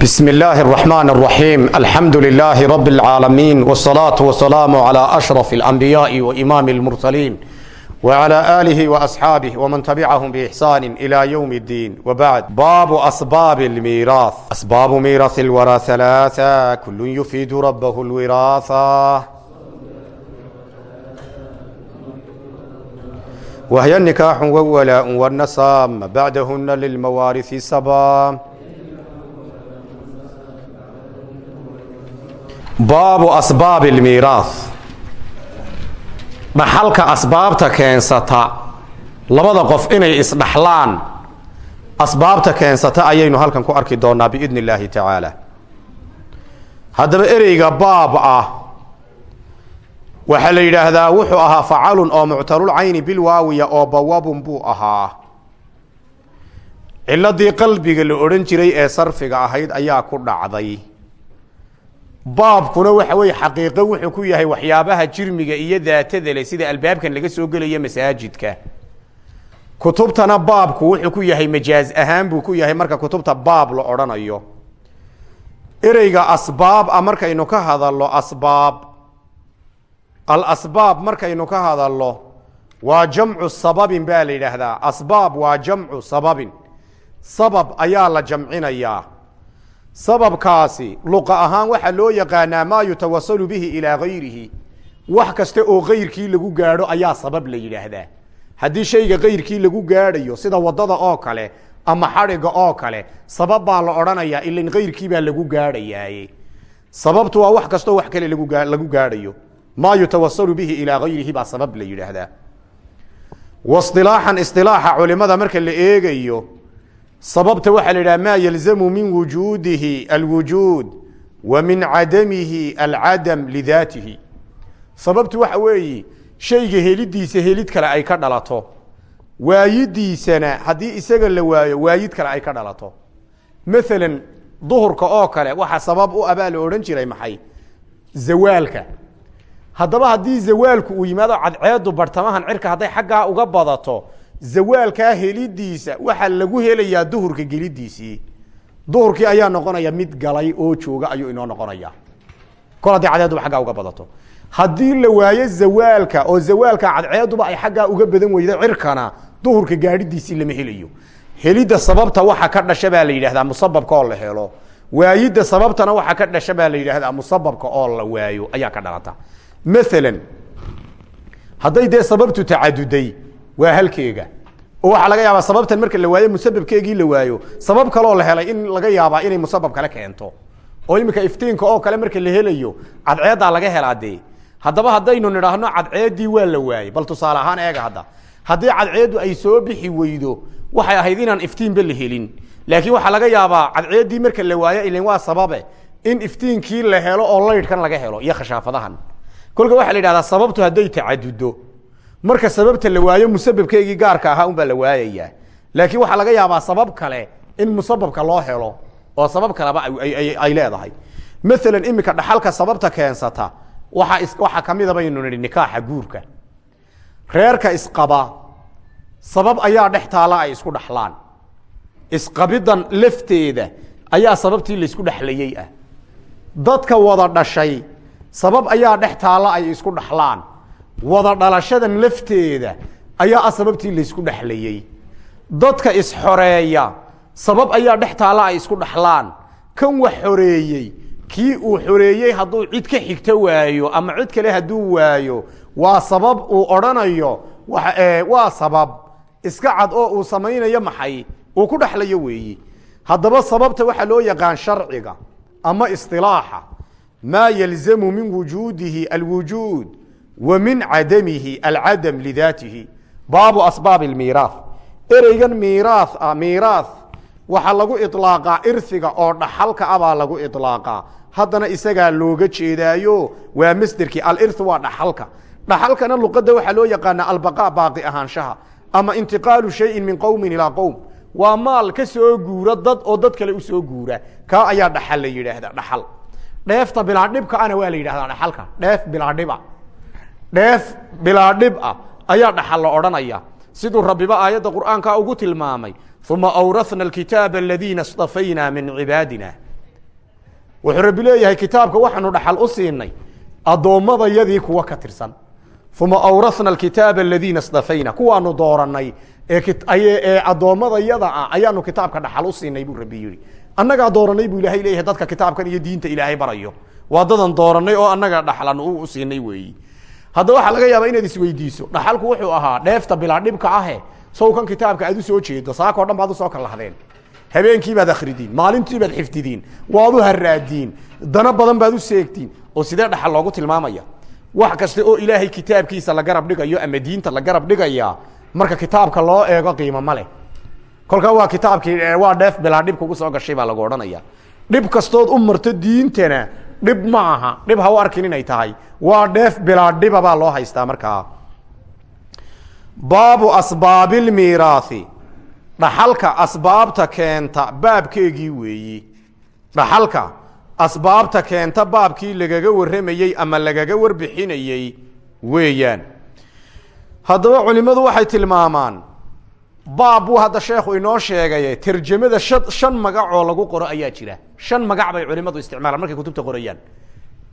بسم الله الرحمن الرحيم الحمد لله رب العالمين والصلاة والسلام على أشرف الأنبياء وإمام المرسلين وعلى آله وأصحابه ومن تبعهم بإحسان إلى يوم الدين وبعد باب أسباب الميراث أسباب ميراث الورى ثلاثة كل يفيد ربه الوراثة وهي النكاح وولاء والنسام بعدهن للموارث سبا baabu asbaabi almiiraah dhaxalka asbaabta keensata labada qof inay isdhaxlaan asbaabta keensata ayaynu halkan ku arki doonaa biidni illaahi tacaala. Haddaba ereyga baab ah waxaa la yidhaahdaa wuxuu ahaa facalun oo muctalulcayni bilwaawiya oo bawabun buu ahaa. Ciladii qalbiga la odhan jiray ee sarfiga ahayd ayaa ku dhacday baabkuna waxa weeye xaqiiqo wuxuu ku yahay waxyaabaha jirmiga iyo daatada leh sida albaabkan laga soo gelayo masaajidka. Kutubtana baabku wuxuu ku yahay majaaz ahaan buu ku yahay marka kutubta baab la odhanayo. Ereyga asbaab a markaynu ka hadalno asbaab. Alasbaab markaynu ka hadalno waa jamcu sababin baa la yidhaahdaa. Asbaab waa jamcu sababin. Sabab ayaa la jamcinayaa sababkaasi luqa ahaan waxaa loo yaqaanaa maa yutawasalu bihi ilaa gayrihi wax kasta oo kayrkii lagu gaadho ayaa sabab la yidhaahdaa. Haddii shayga kayrkii lagu gaadhayo sida waddada oo kale ama xadhiga oo kale sabab baa la odhanayaa ilan kayrkii baa lagu gaadhayaaye sababtu waa wax kastoo wax kale lagu gaadhayo. Maa yutawasalu bihi ilaa gayrihi baa sabab la yidhaahdaa. Wasilaaxan isilaaxa culimada marka la eegayo sababta waxaa la yidhaha maa yalzamu min wujuudihi alwujuud wa min cadamihi alcadam lidaatihi. Sababtu waxa weeye shayga helidiisa helid kale ay ka dhalato. Waayidiisana haddii isaga la waayo waayid kale ay ka dhalato. Maalan duhurka oo kale waxa sabab u abaa la odhan jiray maxay? Zawaalka. Haddaba haddii zawaalku uu yimaado cadceedu bartamahan cirka hadday xaggaa uga badato zawaalkaa helidiisa waxaa lagu helayaa duhurka gelidiisii duhurkii ayaa noqonaya mid galay oo jooga ayuu inoo noqonaya. Kol haddii cadceeduba aggaa uga badato. Haddii la waayo zawaalka oo zawaalka cadceeduba ay xaggaa uga badan weydo cirkana duhurka gaadhidiisii lama helayo. Helidda sababta waxa ka dhasha baa la yidhahdaa musababka oo la helo. Waayidda sababtana waxa ka dhasha baa la yidhahdaa musababka oo la waayo ayaa ka dhalata. Maalan hadday dee sababtu tacaduday waa halkeega oo waxaa laga yaabaa sababtan marka la waayo musababkeegii la waayo. Sabab kaloo la helay in laga yaabaa inay musabab kale keento. Oo iminka iftiinka oo kale marka la helayo cadceeddaa laga helaa dee. Haddaba haddaynu nidhaahno cadceeddii waa la waayey. Bal tusaale ahaan eega hadda. Haddii cadceeddu ay soo bixi weydo waxay ahayd inaan iftiinba la helin. Laakiin waxaa laga yaabaa cadceeddii marka la waayo ilan waa sababe in iftiinkii la helo oo laydhkan laga helo iyo khashaafadahan. Kolka waxaa la yidhahdaa sababtu hadday tacadudo marka sababta la waayo musababkeygii gaarka ahaa unbaa la waayayaa. Laakiin waxaa laga yaabaa sabab kale in musababka loo helo oo sabab kaleba ay leedahay. Maalan iminka dhaxalka sababta keensata waa waxaa kamida baynu nihi nikaaxa guurka. Reerka isqaba sabab ayaa dhex taala ay isku dhaxlaan. Isqabidan lafteeda ayaa sababtii laysku dhexlayey ah. Dadka wada dhashay sabab ayaa dhex taala ay isku dhaxlaan wada dhalashadan lafteeda ayaa ah sababtii laysku dhexlayey dadka isxoreeya sabab ayaa dhex taala ay isku dhaxlaan. Kan wax xoreeyey kii uu xoreeyey hadduu cid ka xigto waayo ama cid kale hadduu waayo waa sabab uu odhanayo waa sabab. Iska cad oo uu samaynayo maxay? Uu ku dhexlayo weeyi. Haddaba sababta waxaa loo yaqaan sharciga ama isilaaxa maa yalzamu min wujuudihi alwujuud min cadamihi alcadam lidaatihi baabu asbaab miiraah ereygan miiraa ah miiraah waxaa lagu ilaaqaa irsiga oo dhaxalka ah baa lagu ilaaqaa haddana isagaa looga jeedaayo waa masderkii alir waa dhaxalka dhaxalkana luqadda waxaa loo yaqaanaa albaqaa baaqi ahaanshaha ama intiqaalu shayin min qowmin ilaa qowm waa maal ka soo guura dad oo dad kale u soo guura kaa ayaa dhaxal la yidhaahda dhaxal dheefta bilaadhibka ana dheef bilaa dhib ah ayaa dhaxal la odhanaya. Siduu rabbiba aayadda qur'aanka ugu tilmaamay uma awrahna alkitaaba aladiina اstafaynaa min cibaadina. Wuxuu rabbi leeyahay kitaabka waxaanu dhaxal u siinay addoommadayadii kuwa ka tirsan. Uma awrasna alkitaaba aladiina stafayna kuwaanu dooranay ee addoommadayada ah ayaanu kitaabka dhaxal u siinay buu rabbi yihi annagaa dooranay buu ilaahay leeyahay dadka kitaabkan iyo diinta ilaahay barayo. Waa dadan dooranay oo annaga dhaxlan u siinay weeyi hadda waxaa laga yaabaa inaad isweydiiso dhaxalku wuxuu ahaa dheefta bilaa dhibka ahe sawkan kitaabka aad u soo jeedo saakao dhan baad u soo kallahdeen habeenkii baad akridiin maalintii baad xifdidiin waad u haraadiin dana badan baad u seegtiin oo sidee dhaxal loogu tilmaamaya? Wax kasta oo ilaahay kitaabkiisa la garab dhigayo ama diinta la garab dhigaya marka kitaabka loo eego qiimo ma leh. Kolkaa waa kitaabkii waa dheef bilaa dhib kugu soo gashay baa lagu odhanaya. Dhib kastood u marto diintana dhib ma aha dhib ha u arkin inay tahay. Waa dheef bilaa dhiba baa loo haystaa markaa. Baabu asbaabilmiiraahi dhaxalka asbaabta keenta baabkeegii weeyi. Dhaxalka asbaabta keenta baabkii lagaga warramayey ama lagaga warbixinayey weeyaan. Haddaba culimmadu waxay tilmaamaan baab buu hadda sheekhu inoo sheegaye terjamada shan magacoo lagu qoro ayaa jira. Shan magac bay culimmadu isticmaalaan markay kutubta qorayaan.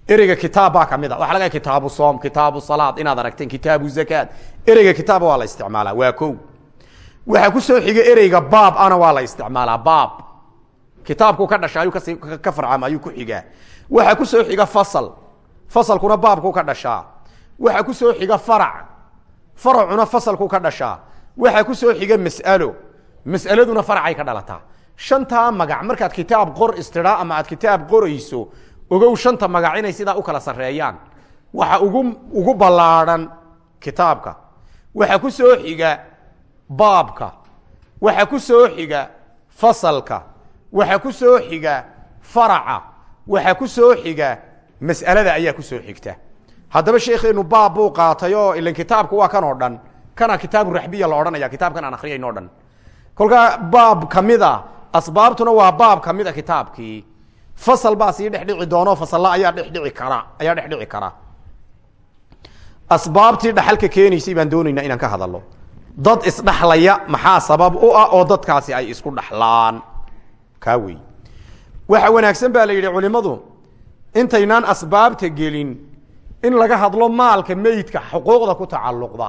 Ereyga kitaab baa ka mid a. Waxa laga kitaabu soom kitaabu salaad inaad aragteen kitaabu zakaad. Ereyga kitaaba waa la isticmaalaa waa ko waxaa ku soo xiga ereyga baab ana waa la isticmaalaa baab. Kitaabku ka dhasha ayuu kasi ka farcama ayuu ku xigaa. Waxaa ku soo xiga fasal. Fasalkuna baabku ka dhashaa. Waxaa ku soo xiga farac. Faracuna fasalku ka dhashaa waxaa ku soo xiga mas'alo. Mas'aladuna faracay ka dhalataa shantaa magac markaad kitaab qor istidhaa ama aad kitaab qorayso ogow shanta magac inay sidaa u kala sarreeyaan. Waxa ugu ugu ballaadhan kitaabka. Waxaa ku soo xiga baabka. Waxaa ku soo xiga fasalka. Waxaa ku soo xiga faraca. Waxaa ku soo xiga mas'alada ayaa ku soo xigta. Haddaba sheekheenu baab buu qaatay oo ilan kitaabku waa kan oo dhan kana kitaabu raxbiya la odhanaya kitaabkan aan akriyayn o dhan. Kolkaa baab ka mid a asbaabtuna waa baab ka mid a kitaabkii fasal baa sii dhexdhici doono fasalla ayaa dhexdhici kara ayaa dhexdhici kara. Asbaabtii dhaxalka keenaysay baan doonaynaa inaan ka hadalno dad isdhaxlaya maxaa sabab u ah oo dadkaasi ay isku dhaxlaan? Kaa wey. Waxa wanaagsan baa la yidhi culimmadu intaynaan asbaabta gelin in laga hadlo maalka meydka xuquuqda ku tacalluqda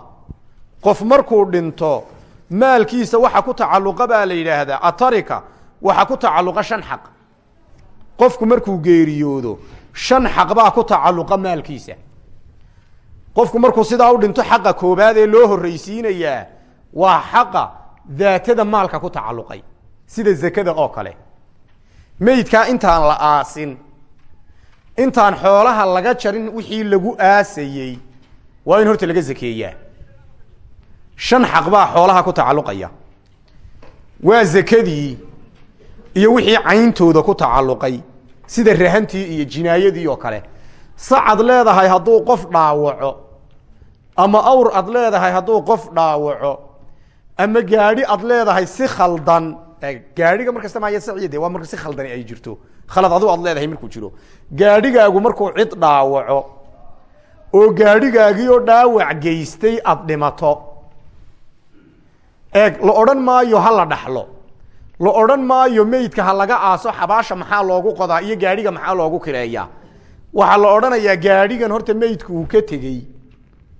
qof markuu dhinto maalkiisa waxa ku tacalluqa baa la yidhaahdaa atarika waxa ku tacalluqa shan xaq. Qofku markuu geeriyoodo shan xaq baa ku tacalluqa maalkiisa. Qofku markuu sidaa u dhinto xaqa koobaad ee loo horreysiinayaa waa xaqa daatada maalka ku tacalluqay sida zakada oo kale. Meydkaa intaan la aasin intaan xoolaha laga jarin wixii lagu aasayey waa in horta laga zakeeyaa shan xaq baa xoolaha ku tacalluqaya. Waa zakadii iyo wixii cayntooda ku tacalluqay sida rahantii iyo jinaayadii oo kale. Sacad leedahay hadduu qof dhaawaco ama awr ad leedahay hadduu qof dhaawaco ama gaadhi ad leedahay si khaldan gaadhiga markasta maaya saciide waa marka si khaldani ay jirto. Khalad adu ad leedahay markuu jiro. Gaadhigaagu markuu cid dhaawaco oo gaadhigaagiioo dhaawac geystay ad dhimato eeg la odhan maayo ha la dhaxlo. La odhan maayo meydka ha laga aaso xabaasha maxaa loogu qodaa iyo gaadhiga maxaa loogu kireeyaa? Waxaa la odhanayaa gaadhigan horta meydku uu ka tegey.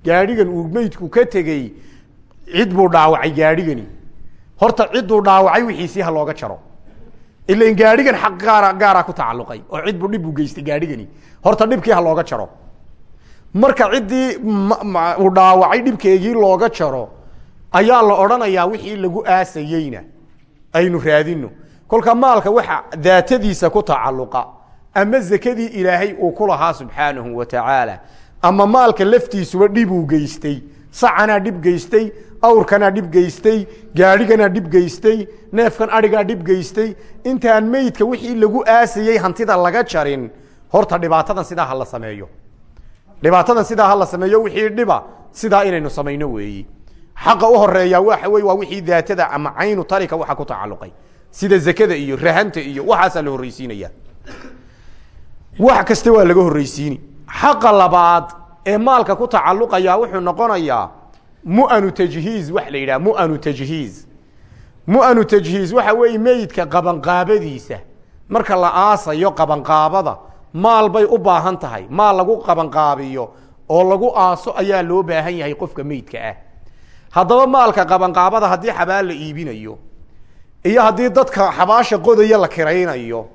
Gaadhigan uu meydku ka tegey cid buu dhaawacay gaadhigani. Horta cidduu dhaawacay wixiisii ha looga jaro. Ilan gaadhigan xaq gaara gaaraa ku tacalluqay oo cid buu dhib u geystay gaadhigani. Horta dhibkii ha looga jaro. Marka ciddii uu dhaawacay dhibkeegii looga jaro ayaa la odhanayaa wixii lagu aasayeyna. Aynu raadino kolka maalka waxa daatadiisa ku tacalluqa. Ama zakadii ilaahay uu ku lahaa subxaanahu wa tacaala. Ama maalka laftiisuba dhibuu geystay. Sacanaa dhib geystay. Awrkanaa dhib geystay. Gaadhiganaa dhib geystay. Neefkan adhigaa dhib geystay. Intaan meydka wixii lagu aasayey hantida laga jarin horta dhibaatadan sidaa ha la sameeyo. Dhibaatadan sidaa ha la sameeyo wixii dhiba sidaa inaynu samayno weeyi xaqa u horreeya waxa wey waa wixii daatada ama caynu tarika waxa ku tacalluqay. Sida zakada iyo rahanta iyo waxaasaa la horreysiinaya wax kasta waa laga horreysiini xaqa labaad ee maalka ku tacalluqaya wuxuu noqonayaa mu'anu tajhiiz wax la yidhaha mu'anu tajhiiz. Mu'anu tajhiiz waxa weeye meydka qabanqaabadiisa. Marka la aasayo qabanqaabada maal bay u baahan tahay. Maal lagu qabanqaabiyo oo lagu aaso ayaa loo baahan yahay qofka meydka ah haddaba maalka qabanqaabada haddii xabaal la iibinayo iyo haddii dadka xabaasha qodaya la kiraynayo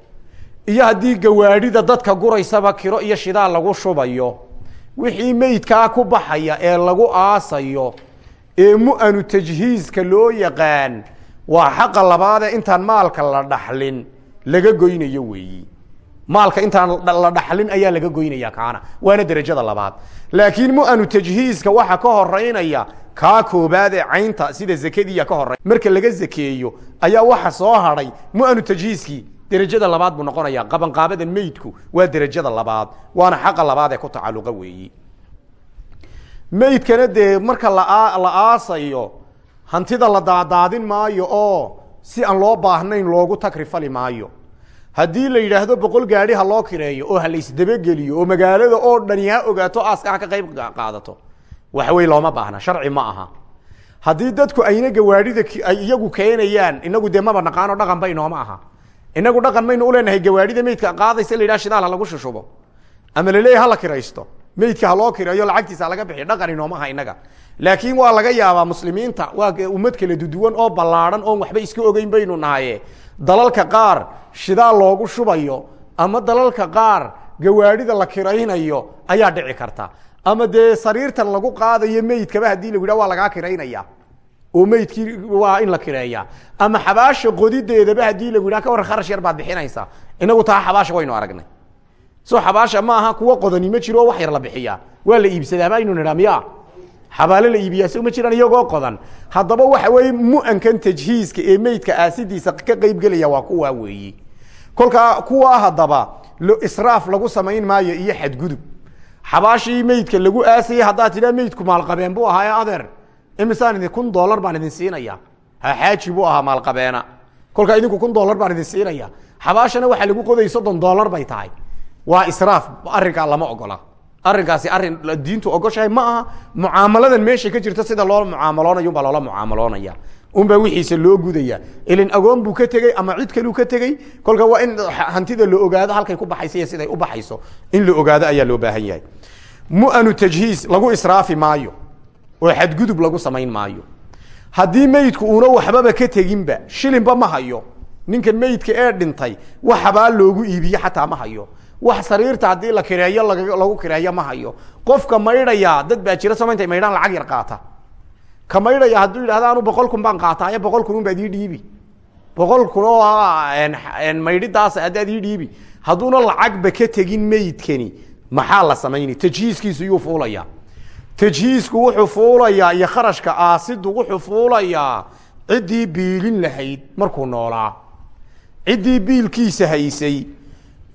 iyo haddii gawaadhida dadka guraysaba kiro iyo shidaal lagu shubayo wixii meydkaa ku baxaya ee lagu aasayo ee mu'anu tajhiiska loo yaqaan waa xaqa labaadee intaan maalka la dhaxlin laga goynayo weeyi. Maalka intaan la dhaxlin ayaa laga goynaya kaana waana derajada labaad. Laakiin mu'anu tajhiiska waxa ka horeynaya kaa koobaad ee caynta sida zakadiya ka horey marka laga zakeeyo ayaa waxa soo hadhay mu'anu tajhiiskii derajada labaad buu noqonaya qabanqaabadan meydku waa derajada labaad. Waana xaqa labaad ee ku tacaluqa weeyi. Meydkana dee marka la la aasayo hantida la daadaadin maayo oo si aan loo baahnayn loogu takrifali maayo. Haddii la yidhaahdo boqol gaadhi ha loo kireeyo oo ha laysdabageliyo oo magaalada oo dhani ha ogaato aaska ha ka qayb qaadato waxa wey looma baahna sharci ma aha. Haddii dadku ayna gawaadhida ay iyagu keenayaan inagu dee naqaano dhaqan inooma aha. Inagu dhaqan maynu uleenahay gawaadhida meydka qaadaysa la yidhaha shidaal ha lagu shushubo. Ama laleeyahy hala kiraysto. Meydka ha loo kireeyo lacagtiisa laga bixiyo dhaqan inooma aha inaga. Laakiin waa laga yaabaa muslimiinta waa ummad kala duduwan oo ballaadhan oon waxba iska ogeyn baynu nahaye dalalka qaar shidaal loogu shubayo ama dalalka qaar gawaadhida la kiraynayo ayaa dhici karta ama dee sariirtan lagu qaadayo meydkaba haddii la yidhah waa lagaa kiraynaya. Oo meydkii waa in la kireeya. Ama xabaasha qodideedaba haddii la yidhah ka warran kharash yar baad bixinaysaa inagu taa xabaasha waynu aragnay. So xabaasha ma aha kuwa qodani ma jiro wax yar la bixiyaa waa la iibsadaa baynu nidhaa miya la iibiyaa so ma jiraan iyagoo qodan. Haddaba waxa weeye mu'ankan tajhiiska ee meydka aasidiisa ka qeyb gelaya waa kuwaa weeyi. Kolkaa kuwaa haddaba israaf lagu samayn maayo iyo xadgudub xabaashii meydka lagu aasayay haddaad tidhaa meydku maalqabeen buu ahaa adeer. Imisaan idin kun dollar baan idin siinaya. Xaaji buu ahaa maalqabeena. Kolkaa idinku kun dollar baan idin siinaya. Xabaashana waxaa lagu qoday soddon dollar bay tahay. Waa israaf arrinkaa lama ogola. Arrinkaasi arrin diintu ogoshahay ma aha. Mucaamaladan meesha ka jirta sida loo mucaamaloonayo unbaa loola mucaamaloonaya unbaa wixiisa loo gudaya ilin agoon buu ka tegey ama cid kaluu ka tegey kolka waa in hantida la ogaado halkay ku baxaysa iyo siday u baxayso. In la ogaado ayaa loo baahan yahay. Mu'anu tajhiis lagu israafi maayo. Oo xadgudub lagu samayn maayo. Haddii meydku uuna waxbaba ka teginba shilinba ma hayo. Ninkan meydka ee dhintay wax habaa loogu iibiye xataa ma hayo. Wax sariirta haddii la kireeyo lagu kireeyo ma hayo. Qofka maydhaya dad baa jira sama intay maydhaan lacag yar qaata ka maydhaya hadduu yidhahda anu boqol kun baan qaataayo boqol kun un baad ii dhiibi. Boqol kun oo maydhidaas haddaad ii dhiibi. Hadduuna lacagba ka tegin meydkani maxaa la samayni? Tajhiiskiisu yuu fuulaya tajhiisku wuxuu fuulayaa iyo kharashka aasidu wuxuu fuulayaa. Ciddii biilin lahayd markuu noolaa. Ciddii biilkiisa haysay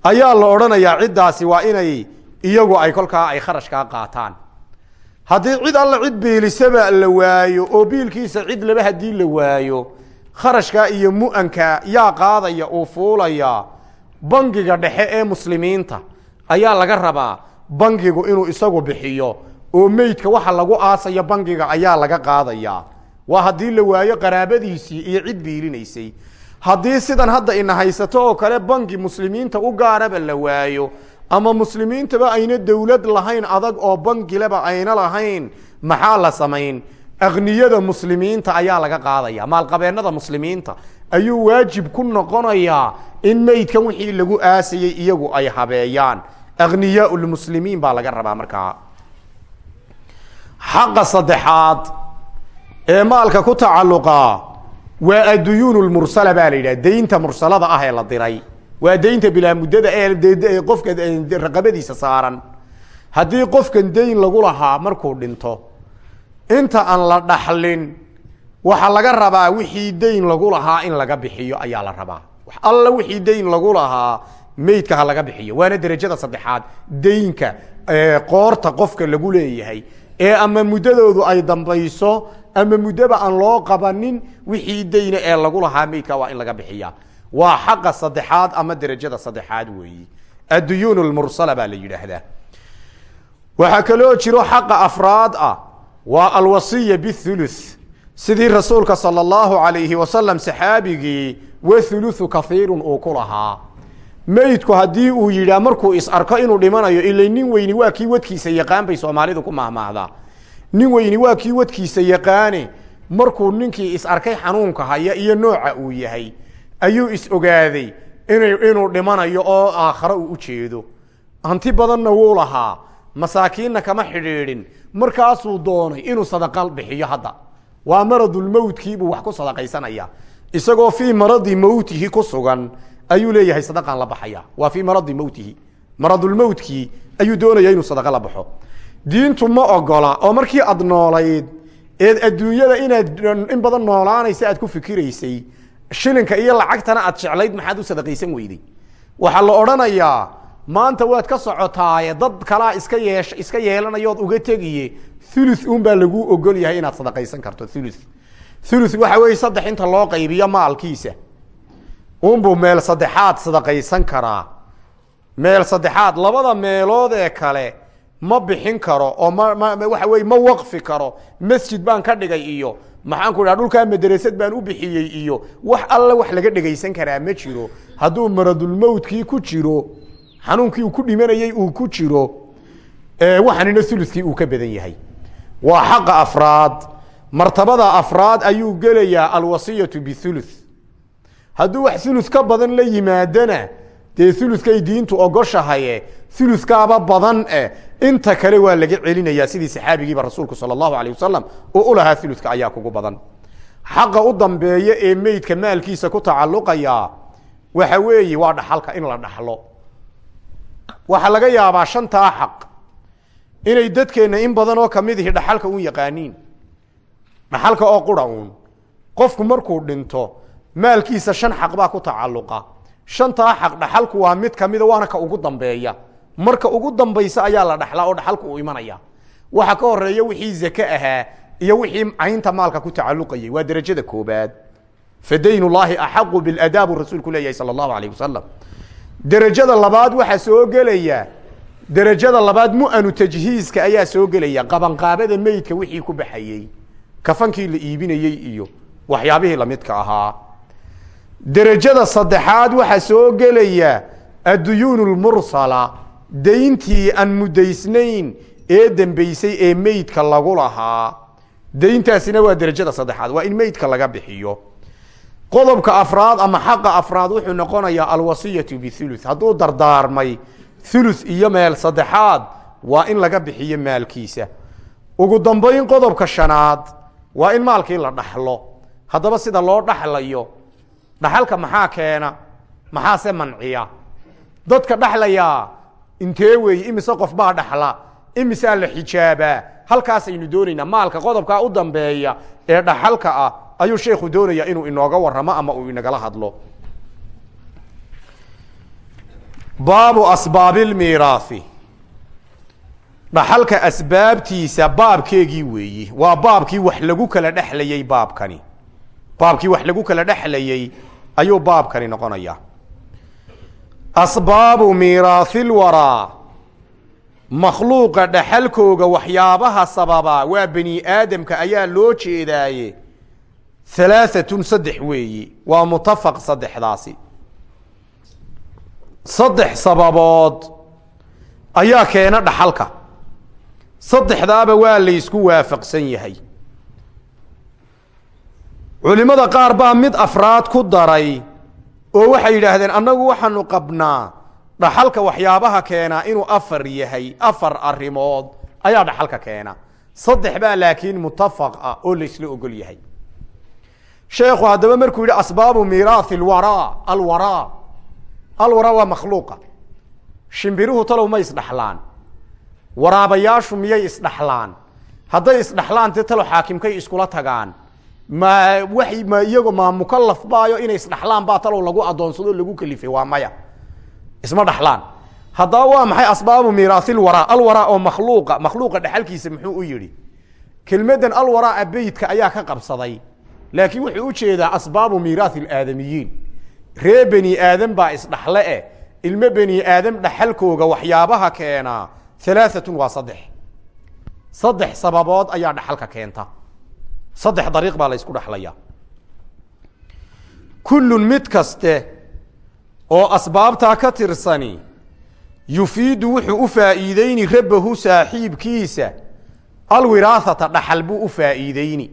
ayaa la odhanayaa ciddaasi waa inay iyagu ay kolkaa ay kharashkaa qaataan haddii cid alla cid biilisaba la waayo oo biilkiisa cid laba haddii la waayo kharashkaa iyo mu'anka yaa qaadaya uu fuulaya bangiga dhexe ee muslimiinta ayaa laga rabaa bangigu inuu isagu bixiyo oo meydka waxa lagu aasayo bangiga ayaa laga qaadaya. Waa haddii la waayo qaraabadiisii iyo cid biilinaysay. Haddii sidan hadda ina haysato oo kale bangi muslimiinta u gaaraba la waayo ama muslimiintaba ayna dowlad lahayn adag oo bangileba ayna lahayn. Maxaa la samayn? Akniyada muslimiinta ayaa laga qaadaya. Maalqabeennada muslimiinta ayuu waajib ku noqonayaa in meydkan wixii lagu aasayey iyagu ay habeeyaan. Akhniyaa lmuslimiin baa laga rabaa markaa xaqa saddexaad ee maalka ku tacalluqa waa adduyuun lmursala baa la yidhaha daynta mursalada ah ee la diray waa daynta bilaa muddada ee qofka raqabadiisa saaran. Haddii qofkan dayn lagu lahaa markuu dhinto inta aan la dhaxlin waxaa laga rabaa wixii dayn lagu lahaa in laga bixiyo ayaa la rabaa. Alla wixii dayn lagu lahaa meydka ha laga bixiyo. Waana derajada saddexaad. Daynka qoorta qofka lagu leeyahay ee ama muddadoodu ay dambayso ama muddaba aan loo qabanin wixii dayna ee lagu lahaa meydka waa in laga bixiya waa xaqa saddexaad ama derajada saddexaad weeyi. Adduyuun lmursala baa la yidhaahdaa. Waxaa kaloo jiro xaqa afraad ah. Waa alwasiya bithuluth. Sidii rasuulka sala allahu alayhi wasalam saxaabigii wathuluthu kahiirun uu ku lahaa. Meydku haddii uu yidhaa markuu is arko inuu dhimanayo ilay nin weyni waa kii wadkiisa yaqaan bay soomaalidu ku mahmaahdaa nin weyni waa kii wadkiisa yaqaane markuu ninkii is arkay xanuunka haya iyo nooca uu yahay ayuu is ogaaday inuu dhimanayo oo aakhare uu u jeedo. Hanti badanna wuu lahaa masaakiinna kama xidhiidhin. Markaasuu doonay inuu sadaqa bixiyo hadda. Waa maradulmowtkiibuu wax ku sadaqaysanaya isagoo fii maradi mowtihi ku sugan ayuu leeyahay sadaqaan la baxaya. Waa fii maradi mowtihi maradulmowtkii ayuu doonaya inuu sadaqa la baxo. Diintu ma ogola oo markii aad noolayd eed adduunyada inaad in badan noolaanaysa aad ku fikiraysay shilinka iyo lacagtana aad jeclayd maxaad u sadaqaysan weyday waxaa la odhanayaa maanta waad ka socotaaye dad kalaa iska yeesh iska yeelanayood uga tegiye ulu un baa laguu ogol yahay inaad sadaqaysan karto ulu ulu waxa weeye saddex inta loo qaybiyo maalkiisa. Unbuu meel saddexaad sadaqaysan karaa. Meel saddexaad labada meelood ee kale ma bixin karo oo ma ma waxa weye ma waqfi karo. Masjid baan ka dhigay iyo maxaan ku dhaha dhulkaa madrasad baan u bixiyey iyo wax alle wax laga dhegaysan karaa ma jiro. Hadduu maradulmowtkii ku jiro xanuunkii uu ku dhimanayey uu ku jiro waxanina ulukii uu ka badan yahay. Waa xaqa afraad. Martabada afraad ayuu gelayaa alwasiyatu biulu hadduu wax ulu ka badan la yimaadana dee ulukay diintu ogoshahaye ulukaaba badan e inta kale waa laga celinayaa sidii saxaabigiiba rasuulku sal allahu alayh wasalam oo ulahaa uluka ayaa kugu badan. Xaqa u dambeeya ee meydka maalkiisa ku tacaluqaya waxa weeye waa dhaxalka in la dhaxlo. Waxaa laga yaabaa shantaa xaq inay dadkeenna in badan oo ka mid ihi dhaxalka un yaqaaniin dhaxalka oo qura uun qofku markuu dhinto maalkiisa shan xaq baa ku tacalluqa. Shantaa xaq dhaxalku waa mid ugu dambeeya marka ugu dambaysa ayaa la dhaxlaa oo dhaxalku uu imanaya. Waxa ka horreeya wixii zake ahaa iyo wixii caynta maalka ku tacalluqayay waa derajada koobaad. Fadayn llahi axaqu biladaa rasuulku leeyahay sala allahu alayh wasalam derajada labaad waxaa soo gelaya derajada labaad mu'anu tajhiiska ayaa soo gelaya qabanqaabada meydka wixii ku baxayey kafankii la iibinayey iyo waxyaabihii lamidka ahaa. Derajada saddexaad waxaa soo gelaya adduyuun dayntii aan mudaysnayn ee dembeysay ee meydka lagu lahaa dayntaasina waa derajada saddexaad waa in meydka laga bixiyo. Qodobka afraad ama xaqa afraad wuxuu noqonayaa alwasiyatu biulu hadduu dardaarmay ulu iyo meel saddexaad waa in laga bixiyo maalkiisa. Ugu dambayn qodobka shanaad waa in maalkii la dhaxlo. Haddaba sida loo dhaxlayo dhaxalka maxaa keena? Maxaase manciya? Dadka dhaxlayaa intee weeye imise qof baa dhaxla? Imisaa la xijaabaa halkaasaynu doonaynaa maalka qodobkaa u dambeeya ee dhaxalka ah ayuu sheekhu doonaya inuu inooga waramo ama uu inagala hadlo. Baabu asbaabilmiiraahi dhaxalka asbaabtiisa baabkeegii weeyi. Waa baabkii wax lagu kala dhexlayey baabkani. Baabkii wax lagu kala dhexlayey ayuu baabkani noqonaya asbaabu miiraathil waraa makhluuqa dhaxalkooga waxyaabaha sababa waa bani aadamka ayaa loo jeedaaye halaaatun saddex weeyi waa mutafaq saddexdaasi saddex sababood ayaa keena dhaxalka saddexdaaba waa laysku waafaqsan yahay culimada qaar baa mid afraad ku daray oo waxay yidhaahdeen annagu waxaanu qabnaa dhaxalka waxyaabaha keenaa inuu afar yahay afar arimood ayaa dhaxalka keena. Saddex baa laakiin mutafaq ah oo laysla ogol yahay. Sheekhu haddaba markuu yidhi asbaabu miiraathi alwaraa alwaraa alwaraa waa makhluuqa. Shimbiruhu talow ma isdhaxlaan. Waraabayaashu miyay isdhaxlaan? Hadday isdhaxlaan te talow xaakimkay iskula tagaan ma wa ma iyago maa mukalaf baayo inay isdhaxlaan baa talow lagu adoonsado lagu kalifay waa maya. Isma dhaxlaan. Haddaba waa maxay asbaabu miiraathi alwaraa oo makhluuqa makhluuqa dhexalkiisa muxuu u yidhi kelmaddan alwaraa beytka ayaa ka qabsaday. Laakiin wuxuu u jeedaa asbaabu miiraathi alaadamiyiin ree beni aadam baa isdhaxle eh. Ilmo beni aadam dhaxalkooga waxyaabaha keenaa alaaatun waa saddex. Saddex sababood ayaa dhaxalka keenta saddex dariiq baa la ysku dhaxlaya kullun mid kaste oo asbaabtaa ka tirsani yufiidu wuxuu u faa'iideyni rabbahu saaxiibkiisa alwiraathata dhaxal buu u faa'iideyni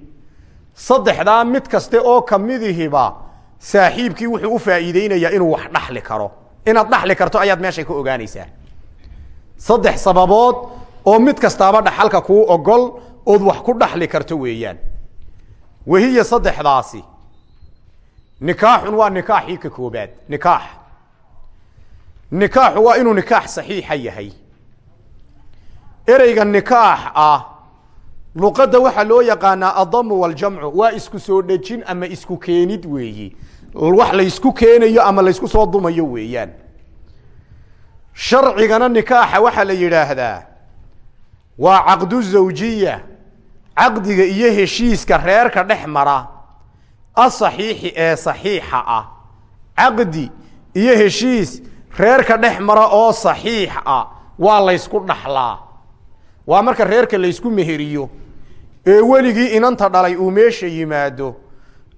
saddexdaa mid kaste oo kamidihiba saaxiibkii wuxuu u faa'iideynayaa inuu wax dhaxli karo. Inaad dhaxli karto ayaad meeshay ka ogaanaysaa. Saddex sababood oo mid kastaaba dhaxalka kuu ogol ood wax ku dhaxli karto weeyaan wahiya saddexdaasi. Nikaaxun waa nikaaxii ka koobaad. Nikaax. Nikaaxu waa inuu nikaax saxiixa yahay. Ereyga nikaax ah luqadda waxaa loo yaqaanaa adamu waljamcu waa isku soo dhejin ama isku keenid weeyi. Wax laysku keenayo ama laysku soo dumayo weeyaan. Sharcigana nikaaxa waxaa la yidhaahdaa waa caqdu zawjiya caqdiga iyo heshiiska reerka dhex mara asaxiixi ee saxiixa ah. Caqdi iyo heshiis reerka dhex mara oo saxiix ah waa laysku dhaxlaa. Waa marka reerka laysku meheriyo ee weligii inanta dhalay uu meesha yimaado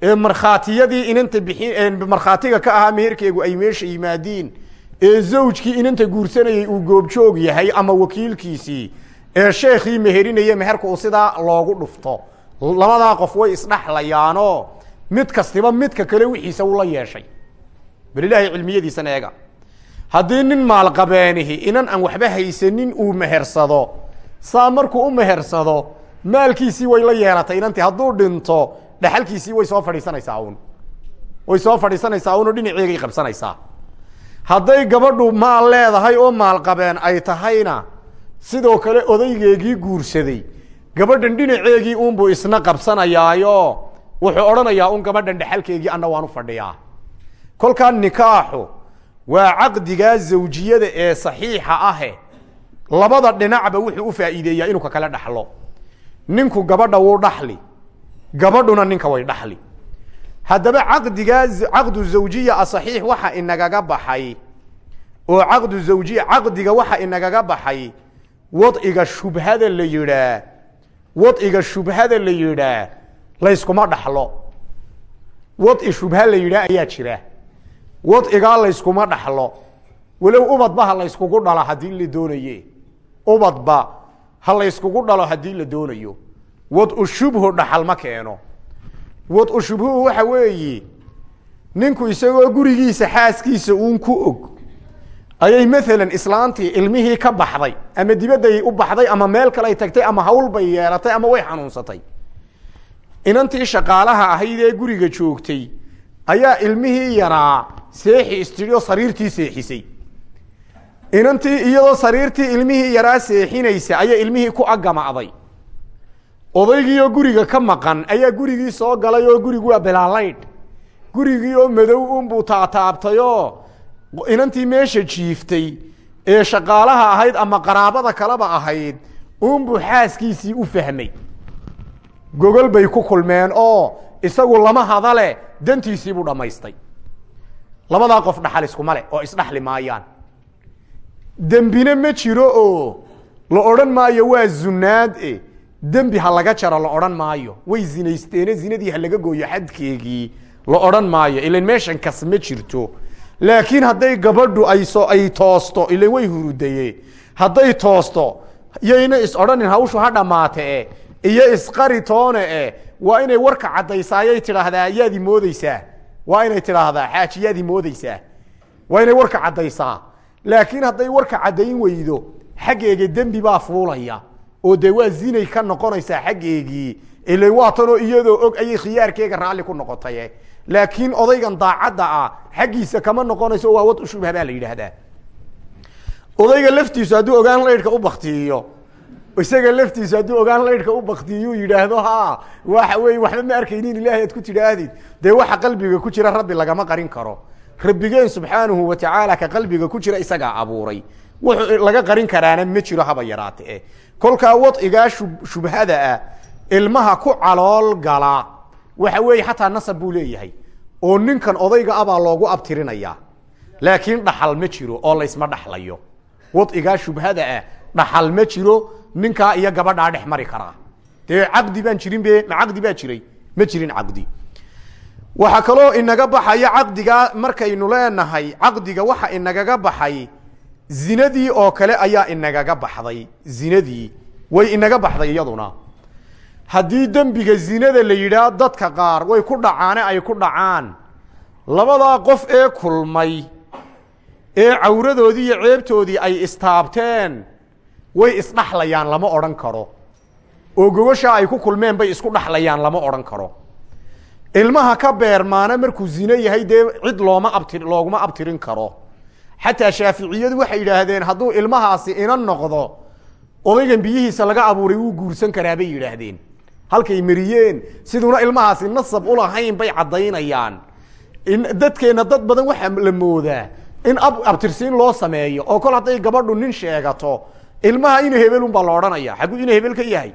ee markhaatiyadii inanta bixin markhaatiga ka ahaa meherkeegu ay meesha yimaadiin ee zawjkii inanta guursanayay uu goobjoog yahay ama wakiilkiisii ee sheekhii meherinaya meherka uu sidaa loogu dhufto. Labadaa qof way isdhaxlayaanoo mid kastiba midka kale wixiisa ula yeeshay. Bal ilaahay cilmiyadiisana eega. Haddii nin maalqabeenihi inan aan waxba haysanin uu mehersado saa markuu u mehersado maalkiisii way la yeelatay. Inantii hadduu dhinto dhaxalkiisii way soo fadhiisanaysaa un way soo fadhiisanaysaa unoo dhinaceegay qabsanaysaa. Hadday gabadhu maal leedahay oo maalqabeen ay tahayna sidoo kale odaygeegii guursaday. Gabadhan dhinaceegii unbuu isna qabsanayaayo. Wuxuu odhanayaa un gabadhan dhexalkeegii anna waan u fadhiyaa. Kolkaa nikaaxu waa caqdigaa zawjiyada ee saxiixa ahe. Labada dhinacba wuxuu u faa'iideeyaa inuu ka kale dhaxlo. Ninku gabadha wuu dhaxli. Gabadhuna ninka way dhaxli. Haddaba caqdigaa caqdu zawjiya asaxiix waxa inagaga baxay. Oo caqdu zawjiya caqdiga waxa inagaga baxay wadciga shubhada la yidhaa wadciga shubhada la yidhaa layskuma dhaxlo. Wadci shubha la yidhaa ayaa jira. Wadcigaa layskuma dhaxlo? Walow ubadba ha layskugu dhalo haddii la doonaye. Ubadba ha layskugu dhalo haddii la doonayo. Wadcu shubhu dhaxal ma keeno. Wadcu shubhuhu waxa weeyi ninku isagoo gurigiisa xaaskiisa uun ku og ayay maalan islaantii ilmihii ka baxday ama dibadday u baxday ama meel kale ay tagtay ama hawl bay yeelatay ama way xanuunsatay. Inantii shaqaalaha ahayd ee guriga joogtay ayaa ilmihii yaraa seexi istidhio sariirtii seexisay. Inantii iyadoo sariirtii ilmihii yaraa seexinaysa ayaa ilmihii ku agamacday. Odaygiioo guriga ka maqan ayaa gurigii soo galay oo gurigu waa bilaalaydh gurigii oo madow unbuu taataabtayoo inantii meesha jiiftay ee shaqaalaha ahayd ama qaraabada kaleba ahayd unbuu xaaskiisii u fahmay. Gogol bay ku kulmeen oo isagu lama hadale dantiisiibuu dhammaystay. Labadaa qof dhaxal iskuma leh oo isdhaxli maayaan. Dembina ma jiro oo la odhan maayo waa zunaad e dembi ha laga jaro la odhan maayo. Way zinaysteene zinadii ha laga gooyo xadkeegii la odhan maayo. Ilan meeshan kas ma jirto laakiin hadday gabadhu ay toosto ilan way hurudaye hadday toosto yayna is odhanin hawshu ha dhammaate e. Iyo isqari toone e. Waa inay warka caddaysaayay tidhaahdaa yaadi moodeysaa waa inay tidhaahdaa xaaji yaadi waa inay warka caddaysaa. Laakiin hadday warka caddayn weydo xaggeega dembi baa fuulaya. Oo dee waa zinay ka noqonaysaa xaggeegii. Ilan waa tanoo iyadoo og ayay khiyaarkeega raalli ku noqotaye laakiin odaygan daacadda ah xaggiisa kama noqonayso waa wad ushubha baa la yidhaahdaa. Odayga laftiisu hadduu ogaan laydhka u baktiyiyo isaga laftiisu hadduu ogaan laydhka u baktiyuu yidhaahdo ha waxa wey waxba ma arkaynin ilaahay aad ku tidhaahdid dee waxa qalbiga ku jira rabbi lagama qarin karo. Rabbigeen subxaanahu watacaala ka qalbiga ku jira isagaa abuuray. Wuxuu laga qarin karaana ma jiro haba yaraate kolkaa wadcigaa shub shubhada ah ilmaha ku calool gala waxa weeye xataa nasab buu leeyahay. Oo ninkan odayga abaa loogu abtirinayaa. Laakiin dhaxal ma jiro oo laysma dhaxlayo. Wadcigaa shubhada ah dhaxal ma jiro ninkaa iyo gabadhaa dhex mari karaa. Dee caqdi baan jirin be ma caqdi baa jiray? Ma jirin caqdi. Waxaa kaloo inaga baxaya caqdigaa markaynu leenahay caqdiga waxa inagaga baxay zinadii oo kale ayaa inagaga baxday. Zinadii way inaga baxday iyaduna haddii dembiga zinada la yidhaah dadka qaar way ku dhacaane ay ku dhacaan. Labadaa qof ee kulmay ee cawradoodii iyo ceebtoodii ay istaabteen way isdhaxlayaan lama odhan karo. Oo gogoshaa ay ku kulmeen bay isku dhaxlayaan lama odhan karo. Ilmaha ka beermaana markuu zino yahay dee cid looma abti looguma abtirin karo. Xataa shaaficiyadu waxay yidhaahdeen hadduu ilmahaasi ina noqdo odaygan biyihiisa laga abuuray wuu guursan karaa bay yidhaahdeen halkay mariyeen siduuna ilmahaasi nasab ulahayn bay caddaynayaan. Dadkeenna dad badan waxaa la moodaa in ab abtirsiin loo sameeyo oo kol hadday gabadhu nin sheegato ilmaha ina hebelun baa la odhanaya. Xagguu ina hebel ka yahay?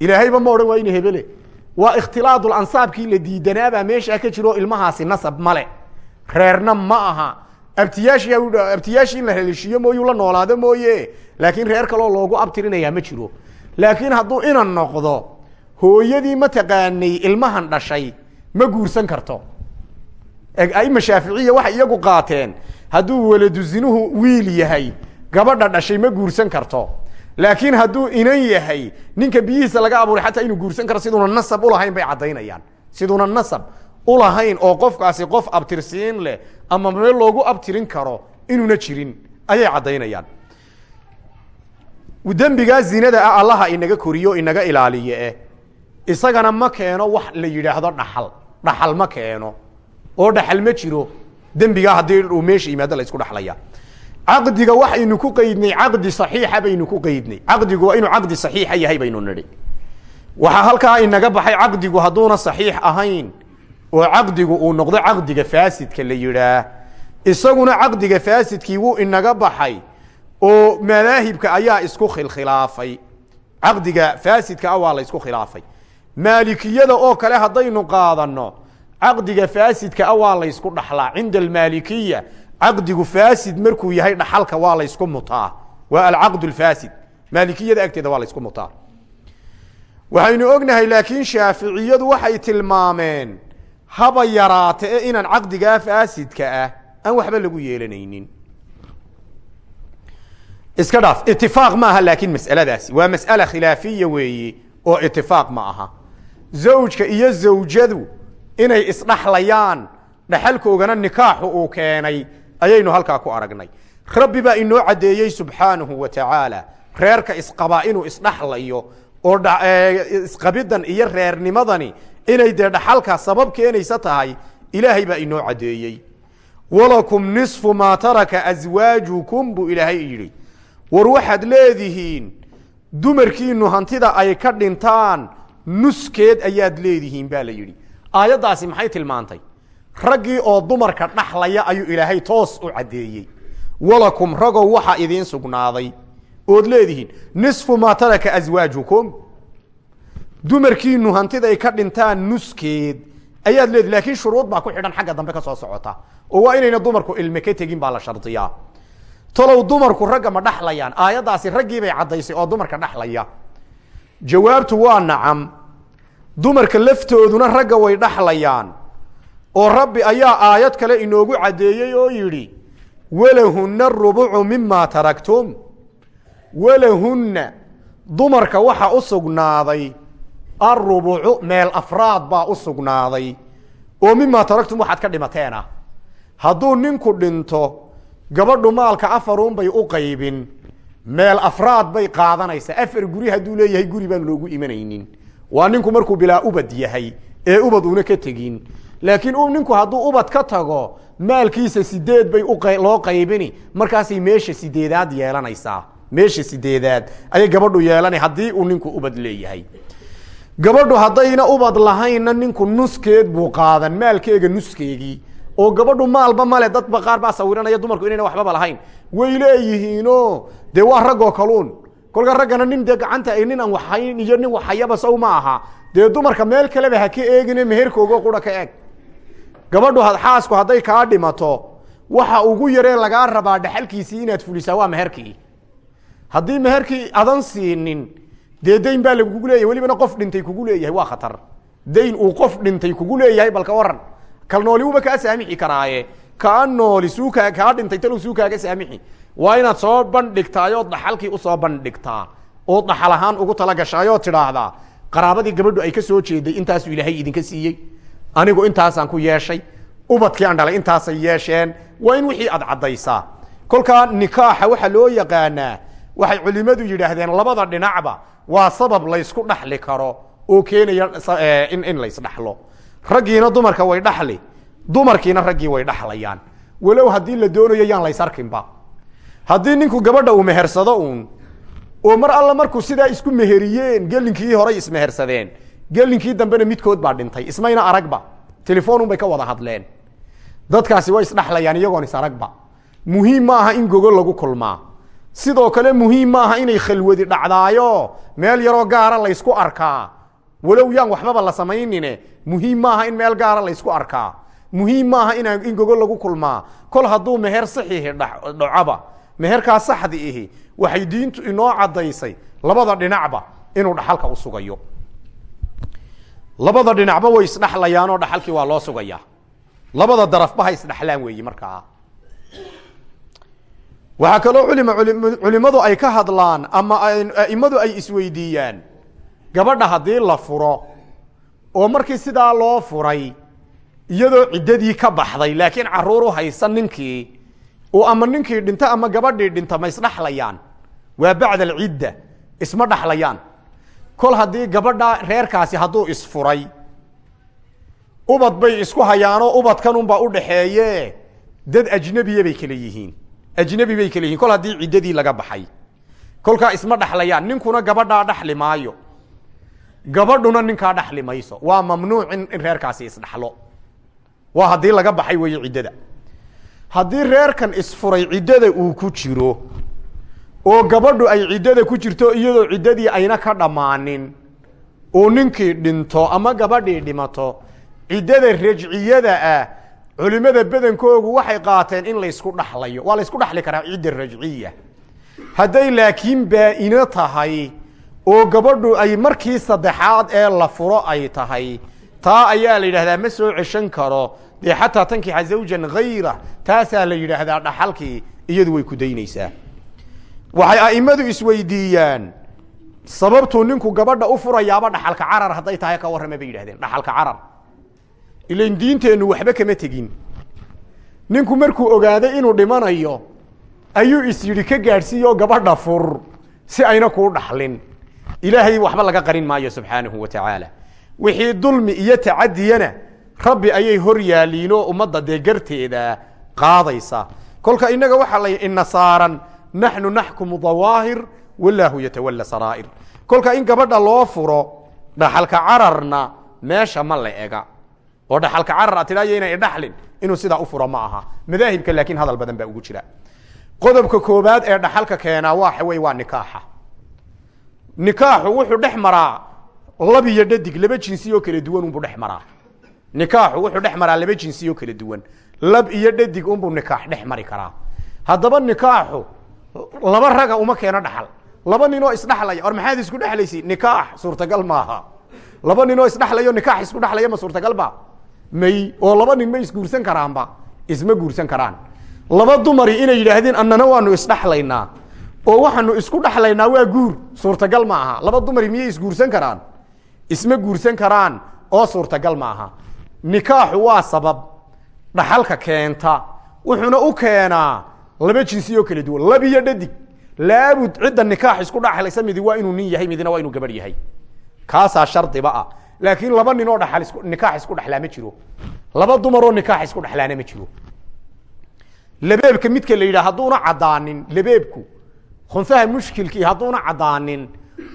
Ilaahayba ma odhan waa ina hebele. Waa ikhtilaadul ansaabkii la diidanaabaa meeshaa ka jiro ilmahaasi nasab male reerna ma aha. Abtiyaashii abtiyaashii in la haleeshiiyo mooyuu la noolaado mooye. Laakiin reer kaloo loogu abtirinayaa ma jiro. Laakiin hadduu inan noqdo hooyadii mataqaanay ilmahan dhashay ma guursan karto. Aima shaaficiya waxay iyagu qaateen hadduu waladu zinuhu wiil yahay gabadha dhashay ma guursan karto. Laakiin hadduu inan yahay ninka biyihiisa laga abuuray xataa inuu guursan karo siduuna nasab ulahayn bay caddaynayaan. Siduuna nasab ulahayn oo qofkaasi qof abtirsiin leh ama meel loogu abtirin karo inuuna jirin ayay caddaynayaan. Dembigaa zinada ah allaha inaga koriyo inaga ilaaliye eh isagana ma keeno wax la yidhaahdo dhaxal. Dhaxal ma keeno. Oo dhaxal ma jiro. Dembigaa haddii uu meesha yimaado la isku dhaxlaya. Caqdiga waxaynu ku qeydnay caqdi saxiixa baynu ku qeydnay caqdigu waa inuu caqdi saxiixa yahay baynu nidhi. Waxaa halkaa inaga baxay caqdigu hadduuna saxiix ahayn oo caqdigu uu noqdo caqdiga faasidka la yidhaah. Isaguna caqdiga faasidkii wuu inaga baxay oo madaahibka ayaa isku khilkhilaafay. Caqdiga faasidka ah waa la isku khilaafay maalikiyada oo kale haddaynu qaadano caqdiga faasidka ah waa la ysku dhaxlaa. Cinda almaalikiya caqdigu faasid markuu yahay dhaxalka waa la ysku mutaa. Waa alcaqd lfaasid maalikiyada agteeda waa la ysku mutaa. Waxaynu ognahay laakiin shaaficiyadu waxay tilmaameen haba yaraate e inaan caqdigaa faasidka ah aan waxba lagu yeelanaynin. Iska dhaaf itifaaq ma aha laakiin mas'aladaasi. Waa mas'ala khilaafiya weeye oo itifaaq ma aha zawjka iyo zawjadu inay isdhaxlayaan dhaxalkoogana nikaaxu uu keenay ayaynu halkaa ku aragnay. Rabbi baa inoo caddeeyey subxaanahu wa tacaala reerka isqabaa inuu isdhaxlayo oo isqabidan iyo reernimadani inay dee dhaxalka sabab keenaysa tahay ilaahay baa inoo caddeeyey. Walakum nisfu maa taraka aswaajukum buu ilaahay yidhi. War waxaad leedihiin dumarkiinu hantida ay ka dhintaan nuskeed ayaad leedihiin baa la yidhi. Aayaddaasi maxay tilmaantay? Raggii oo dumarka dhaxlaya ayuu ilaahay toos u caddeeyey. Walakum ragow waxaa idiin sugnaaday. Ood leedihiin nisfu maa taraka aswaajukum dumarkiinu hantiday ka dhintaan nuskeed ayaad leedihin laakiin shuruud baa ku xidhan xagga dambe ka soo socota. Oo waa inayna dumarku ilme ka tegin baa la shardiyaa. Talow dumarku ragga ma dhaxlayaan. Aayaddaasi raggii bay caddaysay oo dumarka dhaxlaya jawaabtu waa nacam. Dumarka laftooduna ragga way dhaxlayaan. Oo rabbi ayaa aayad kale inoogu caddeeyey oo yidhi walahunna rubucu mima taraktum. Walahunna dumarka waxa u sugnaaday arubucu meel afraad baa u sugnaaday. Oo mimaa taraktum waxaad ka dhimateen ah hadduu ninku dhinto gabadhu maalka afarun bay u qaybin meel afraad bay qaadanaysaa. Afar guri hadduu leeyahay guri baan loogu imanaynin. Waa ninku markuu bilaa ubad yahay ee ubad una ka tegin. Laakiin ninku hadduu ubad ka tago maalkiisa sideed bay loo qaybini. Markaasay meesha sideedaad yeelanaysaa. Meesha sideedaad. Ayay gabadhu yeelana haddii uu ninku ubad leeyahay. Gabadhu haddayna ubad lahaynna ninku nuskeed buu qaadan. Maalkeega nuskeegii oo gabadhu maalba male dadba qaar baa sawiranaya dumarku inayna waxbaba lahayn. Way leeyihiino dee waa raggoo kaluun. Kolka raggana nin dee gacanta nin aan waxhayn iyo nin waxhayaba saw ma aha. Dee dumarka meel kaleba ha ka eegine meherkoogo qura ka eeg. Gabadhu xaasku hadday kaa dhimato waxa ugu yaree lagaa rabaa dhaxalkiisii inaad fulisaa waa meherkii. Haddii meherkii adan siinin dee dayn baa lagugu leeyahay welibana qof dhintay kugu leeyahay waa khatar. Dayn uu qof dhintay kugu leeyahay balka waran kal nooli uba kaa saamixi karaaye. Kaa nooli suukaa kaa dhintay talow suukaaga saamixi. Waa inaad soo bandhigtaayood dhaxalkii u soo bandhigtaa. Ood dhaxal ahaan ugu talagashaayoo tidhaahdaa qaraabadii gabadhu ay ka soo jeeday intaasuu ilaahay idinka siiyey. Anigu intaasaan ku yeeshay ubadkii aan dhalay intaasay yeesheen waa in wixii aad caddaysaa. Kolkaa nikaaxa waxaa loo yaqaanaa waxay culimadu yidhaahdeen labada dhinacba waa sabab laysku dhaxli karo oo keenaya in in laysdhaxlo raggiina dumarka way dhaxli. Dumarkiina raggii way dhaxlayaan. Walow haddii la doonayo yaan laysarkinba haddii ninku gabadha uu mehersado uun oo mar alla markuu sidaa isku meheriyeen gelinkii horay ismehersadeen gelinkii dambena midkood baa dhintay ismayna aragba. Telefonun bay ka wada hadleen. Dadkaasi way isdhaxlayaan iyagoon is aragba. Muhiim ma aha in gogo lagu kulmaa. Sidoo kale muhiim ma aha inay khalwadi dhacdaayo meel yaroo gaara laysku arkaa walow yaan waxbaba la samaynine muhiim maaha in meel gaara laysku arkaa muhiim maaha in gogo lagu kulmaa kol hadduu meher saxiixi dhacaba meherkaa saxdi ihi waxay diintu inoo caddaysay labada dhinacba inuu dhaxalka u sugayo. Labada dhinacba way isdhaxlayaanoo dhaxalkii waa loo sugayaa. Labada darafba ha isdhaxlaan weeyi markaa. Waxaa kaloo culima culimadu ay ka hadlaan ama aimadu ay isweydiiyaan gabadha haddii la furo oo markii sidaa loo furay iyadoo ciddadii ka baxday laakiin carruur u haysan ninkii oo ama ninkii dhinto ama gabadhii dhinta ma isdhaxlayaan waa bacda alcidda isma dhaxlayaan kol haddii gabadha reerkaasi hadduu isfuray ubad bay isku hayaanoo ubadkanunbaa udhaxeeye dad ajnebiya bay kale yihiin. Ajnebi bay kale yihiin. Kol haddii ciddadii laga baxay kolkaa isma dhaxlayaan ninkuna gabadhaa dhaxli maayo gabadhuna ninkaa dhaxli mayso. Waa mamnuuc in reerkaasi isdhaxlo. Waa haddii laga baxay weeye ciddada. Haddii reerkan isfuray ciddada uu ku jiro oo gabadhu ay ciddada ku jirto iyadoo ciddadii ayna ka dhammaanin oo ninkii dhinto ama gabadhii dhimato ciddada rajciyada ah culimada badankoogu waxay qaateen in laysku dhaxlayo. Waa laysku dhaxli karaa cidda rajciya. Hadday laakiin baa-ino tahay oo gabadhu ay markii saddexaad ee la furo ay tahay. Taa ayaa la yidhahdaa ma soo ceshan karo. Dee xataa tankixa zawjan hayra taasaa la yidhaahdaa dhaxalkii iyadu way ku daynaysaa. Waxay a'immadu isweydiiyaan sababtuu ninku gabadha u furayaaba dhaxalka carar hadday tahay ka warrama bay yidhahdeen dhaxalka carar. Ilain diinteennu waxba kama tegin. Ninku markuu ogaaday inuu dhimanayo ayuu is yidhi ka gaadhsiiyoo gabadha fur si ayna kuu dhaxlin ilaahay waxba laga qarin maayo subxaanahu wa tacaala wixii dulmi iyo tacadiyana rabbi ayay hor yaaliinoo ummadda dee garteeda qaadaysa. Kolka innaga waxaa la ina saaran naxnu naxkumu dawaahir wallaahu yatawalla saraa'ir. Kolka in gabadha loo furo dhaxalka cararna meesha ma la ega. Oo dhaxalka carar a tidhaayo inay idhaxlin inuu sidaa u furo ma aha. Madaahibka laakiin hadal badan baa ugu jira. Qodobka koobaad ee dhaxalka keenaa waxa wey waa nikaaxa nikaaxu wuxuu dhex maraa lab iyo dhadig laba jinsi oo kala duwan unbuu dhex maraa. Wuxuu dhex laba jinsi oo kala duwan. Lab iyo dhadig unbuu nikaax dhex mari karaa. Haddaba nikaaxu laba raga uma keeno dhaxal. Laba ninoo isdhaxlaya or maxaad isku dhexlaysi nikaax suurtagal maaha. Laba ninoo isdhaxlayo nikaax isku dhexlaya ma suurtagalba may oo laba nin ma isguursan karaanba isma guursan karaan. Laba dumari inay yidhaahdeen annana waanu isdhaxlaynaa oo waxaanu isku dhaxlaynaa waa guur. Suurtagal ma aha. Laba dumari miyay isguursan karaan? Isma guursan karaan oo suurtagal ma aha. Nikaaxu waa sabab dhaxalka keenta. Wuxuuna u keenaa laba jinsi oo kala duwan. Lab iyo dhadig. Laabud cidda nikaax isku dhaxlaysa midi waa inuu nin yahay midina waa inuu gabarh yahay. Kaasaa shardiba ah. Laakiin laba ninoo dhaxal isku nikaax isku dhexlaa ma jiro. Laba dumaroo nikaax isku dhexlaana ma jiro. Labeebka midka la yidhaha hadduuna caddaanin labeebku khunsaha mushkilkii hadduuna caddaanin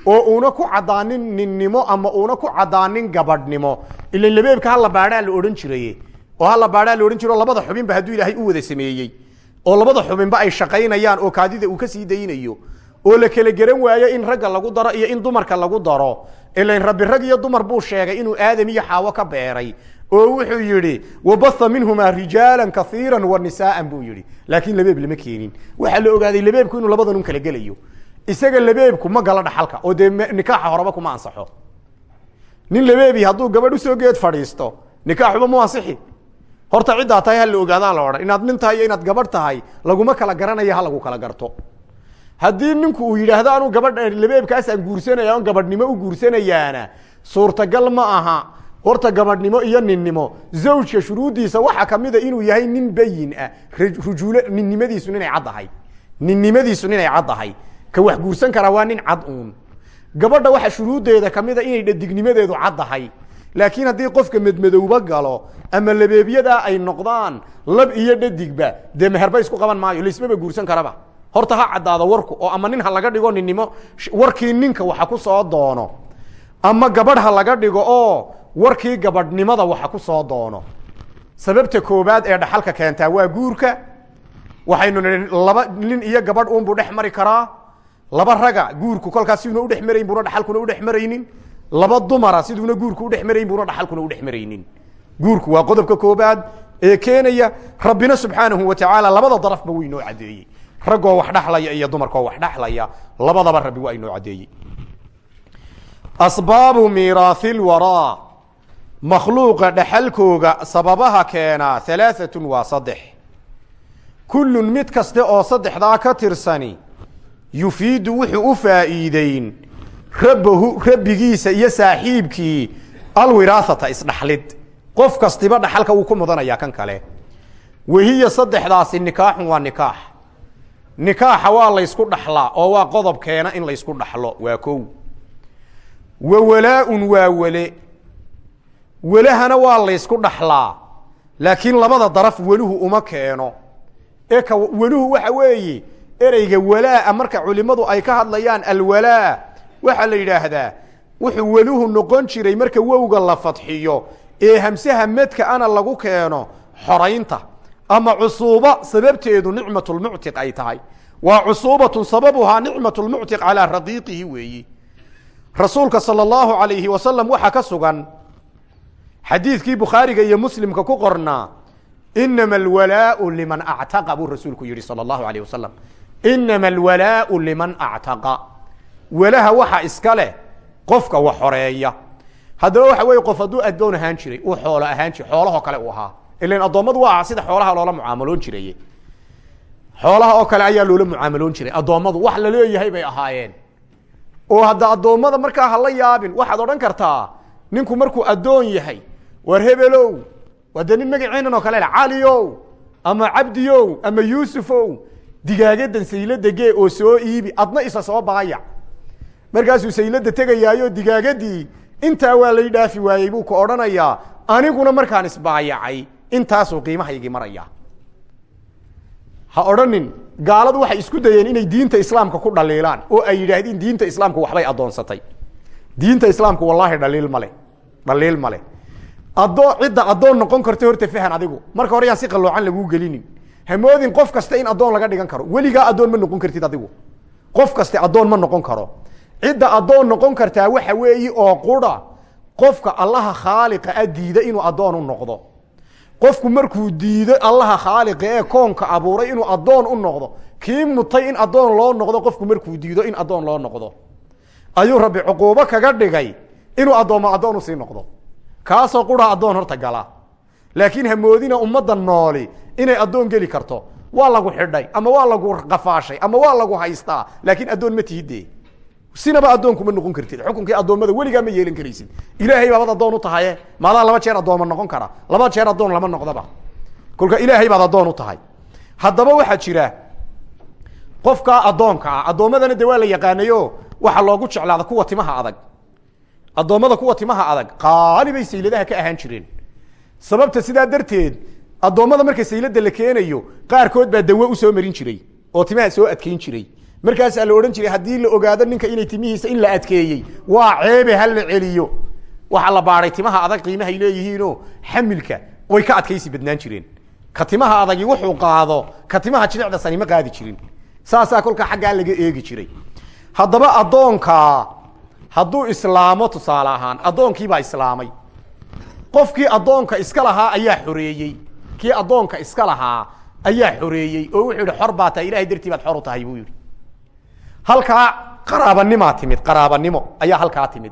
oo uuna ku caddaanin ninnimo ama uuna ku caddaanin gabadhnimo. Ilan labeebka hala baadhaa la odhan jiraye oo hala baadhaa la odhan jiro labada xubinba hadduu ilaahay u wada sameeyey. Oo labada xubinba ay shaqaynayaan oo kaadida uu ka sii daynayo. Oo la kala geran waayo in ragga lagu daro iyo in dumarka lagu daro. Ilan rabbi rag iyo dumar buu sheegay inuu aadam iyo xaawo ka beeray oo wuxuu yidhi wabatha minhumaa rijaalan kaiira wa nisaaan buu yidhi. Laakiin labeeb lama keenin. Waxaa la ogaaday labeebku inuu labadan un kala gelayo. Isaga labeebku ma galo dhaxalka oo dee nikaaxa horeba kuma ansaxo. Nin labeebi hadduu gabadh u soo geed fadhiisto nikaaxuba mu ansixi. Horta ciddaa tahay ha la ogaadaa la odhan. Inaad nin tahay iyo inaad gabadh tahay laguma kala garanaya ha lagu kala garto. Haddii ninku uu yidhaahdo anuu gabadh labeebkaasaan guursanaya on gabadhnimo u guursanayaana suurtagal ma aha horta gabadhnimo iyo ninnimo zawjka shuruuddiisa waxaa kamida inuu yahay nin bayin ah. Rujuulo ninnimadiisu ninay caddahay ninnimadiisu ninay caddahay ka wax guursan karaa waa nin cad uun. Gabadha waxa shuruuddeeda kamida inay dhadignimadeedu caddahay laakiin haddii qofka medmadowba galo ama labeebyadaa ay noqdaan lab iyo dhadigba dee meherba isku qaban maayo laismaba guursan karaba. Horta ha caddaado warku oo ama nin ha laga dhigo ninnimo warkii ninka waxa ku soo doono. Ama gabadh ha laga dhigo oo warkii gabadhnimada waxa ku soo doono. Sababta koobaad ee dhaxalka keentaa waa guurka. Waxaynu nihi laba nin iyo gabadh uunbuu dhex mari karaa. Laba raga guurku kolkaas siduuna udhex marayn buuna dhaxalkuna udhex maraynin. Laba dumara siduuna guurku udhex marayn buuna dhaxalkuna udhex maraynin. Guurku waa qodobka koobaad ee keenaya rabbina subxaanahu wa tacaala labada darafba wuu inoo caddeeyey raggoo wax dhaxlaya iyo dumarkoo wax dhaxlaya labadaba rabbi waa inoo caddeeyey asbaabu miiraathi lwaraa makhluuqa dhaxalkooga sababaha keenaa halaaatun waa saddex. Kullun mid kaste oo saddexdaa ka tirsani yufiidu wuxuu u faa'iideyn rabbahu rabbigiisa iyo saaxiibkii alwiraathata isdhaxlid. Qof kastiba dhaxalka wuu ku mudanayaa kan kale. Wahiya saddexdaasi nikaaxun waa nikaax. Nikaaxa waa laysku dhaxlaa oo waa qodob keena in laysku dhaxlo waa kow. Wa walaa-un waa wele welahana waa laysku dhaxlaa. Laakiin labada daraf weluhu uma keeno. Ee ka weluhu waxa weeye ereyga walaa marka culimadu ay ka hadlayaan alwalaa waxaa la yidhaahdaa wuxuu weluhu noqon jiray marka wowga la fadxiyo ee hamsaha medka ana lagu keeno xoraynta ama cusuuba sababteedu nicmatulmuctiq ay tahay. Waa cusuubatun sababuhaa nicmatulmuctiq calaa raqiiqihi weeyi. Rasuulka sala allahu alayhi wasalam waxaa ka sugan xadiidkii bukhaariga iyo muslimka ku qornaa inama alwalaau liman actaqa buu rasuulku yihi sala allahu alayh wasalam inama alwalaau liman actaqa. Welaha waxa iska leh qofka wax xoreeya haddaba waxa weeye qof hadduu addoon ahaan jiray uu xoolo ahaan jiray xoolahoo kale uu ahaa. Ilan addoommadu waa sida xoolaha loola mucaamaloon jiray xoolaha oo kale ayaa loola mucaamaloon jiray. Addoommadu wax la leeyahay bay ahaayeen. Oo hadda addoommada markaa hala yaabin waxaad odhan kartaa ninku markuu addoon yahay war hebelow waa dee nin magaceenan oo kale le caliow ama cabdiyow ama yuusufow digaagadan saylada gee oo soo iibi adna isa soo baayac markaasuu saylada tegayaayo digaagadii intaa waa lay dhaafi waayey buu ka odhanayaa aniguna markaan isbaayacay intaasuu qiimahaygii maraya ha odhanin gaaladu waxay isku dayeen inay diinta islaamka ku dhaliilaan oo ay yidhaahdeen diinta islaamku waxbay addoonsatay. Diinta islaamku wallaahi dhaliil male dhaliil male adoo cidda addoon noqon karta horta fahan adigu. Marka hore yaan si qalloocan laguu gelinin. Hamoodin qof kasta in addoon laga dhigan karo. Weligaa addoon ma noqon kartid adigu. Qof kaste addoon ma noqon karo. Cidda addoon noqon kartaa waxa weeyi oo qura. Qofka allaha khaaliqa a diida inuu addoon u noqdo. Qofku markuu diido allaha khaaliqa ee koonka abuuray inuu addoon u noqdo. Kii mutay in addoon loo noqdo qofku markuu diido in addoon loo noqdo. Ayuu rabbi cuquubo kaga dhigay inuu addoommo addoon u sii noqdo kaasoo qura addoon horta gala. Laakiin hamoodina ummadda nooli inay addoon geli karto. Waa lagu xidhay ama waa lagu qafaashay ama waa lagu haystaa. Laakiin addoon ma tihide sinaba addoonkuma noqon kartid. Xukunkii addoommada weligaa ma yeelan karaysid. Ilaahay baabad addoon u tahaye maadaa laba jeer addooma noqon kara. Laba jeer addoon lama noqdaba. Kolka ilaahay baad addoon u tahay. Haddaba waxaa jira qofkaa addoonka ah. Addoommadana de waa la yaqaanayo waxaa loogu jeclaada kuwa timaha adag addoommada kuwa timaha adag qaali bay sayladaha ka ahaan jireen. Sababta sidaa darteed addoommada marka saylada la keenayo qaarkood baa dawo u soo marin jiray oo timaha soo adkeyn jiray. Markaasaa la odhan jiray haddii la ogaado ninka inay timihiisa in la adkeeyey waa ceebe ha la celiyo. Waxaa la baaday timaha adag qiimahay leeyihiinoo xamilka way ka adkaysi badnaan jireen. Ka timaha adagi wuxuu qaado ka timaha jilicda sani ma qaadi jirin. Saasaa kolkaa xaggaa laga eegi jiray. Haddaba addoonkaa hadduu islaamo tusaale ahaan addoonkiibaa islaamay. Qofkii addoonka iska lahaa ayaa xoreeyey. Kii addoonka iska lahaa ayaa xoreeyey oo wuxuu yihi xor baa tahay ilahay dartii baad xor u tahay buu yihi halkaa qaraabanimaa timid qaraabanimo ayaa halkaa timid.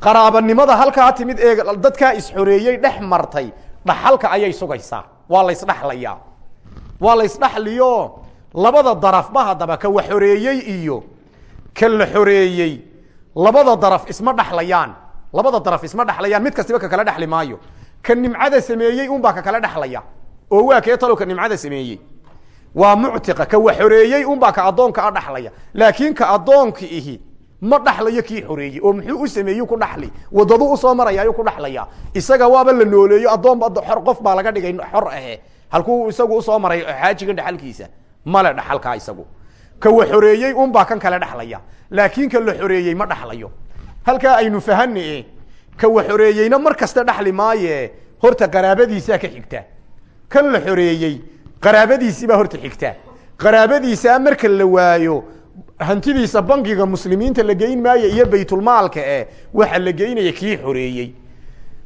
Qaraabanimada halkaa timid ee dadkaa isxoreeyey dhex martay dhaxalka ayay sugaysaa. Waa la ysdhaxlayaa waa la ysdhaxliyo labada darafba haddaba ka wax xoreeyey iyo ka la xoreeyey labada daraf isma dhaxlayaan. Labada daraf isma dhaxlayaan mid kastiba kakala dhexli maayo. Ka nimcada sameeyey unbaa kakala dhexlaya oo waa kee talow ka nimcada sameeyey? Waa muctiqa ka wax xoreeyey unbaa ka addoonka a dhaxlaya. Laakiin ka addoonka ihi ma dhaxlayo kii xoreeyey oo muxuu u sameeyu ku dhaxli? Wadadu u soo maraya ayuu ku dhaxlaya isaga waaba la nooleeyo addoon xor qof baa laga dhigay xor ahe. Halkuu isagu u soo maray xaajigan dhaxalkiisa. Male dhaxalkaa isagu ka wax xoreeyey unbaa kan kale dhexlaya laakiin ka la xoreeyey ma dhaxlayo. Halkaa aynu fahane ka wax xoreeyeyna mar kasta dhaxli maaye horta qaraabadiisaa ka xigta. Kan la xoreeyey qaraabadiisibaa horta xigta. Qaraabadiisaa marka la waayo hantidiisa bangiga muslimiinta la geyn maayo iyo baytulmaalka eh waxa la geynaya kii xoreeyey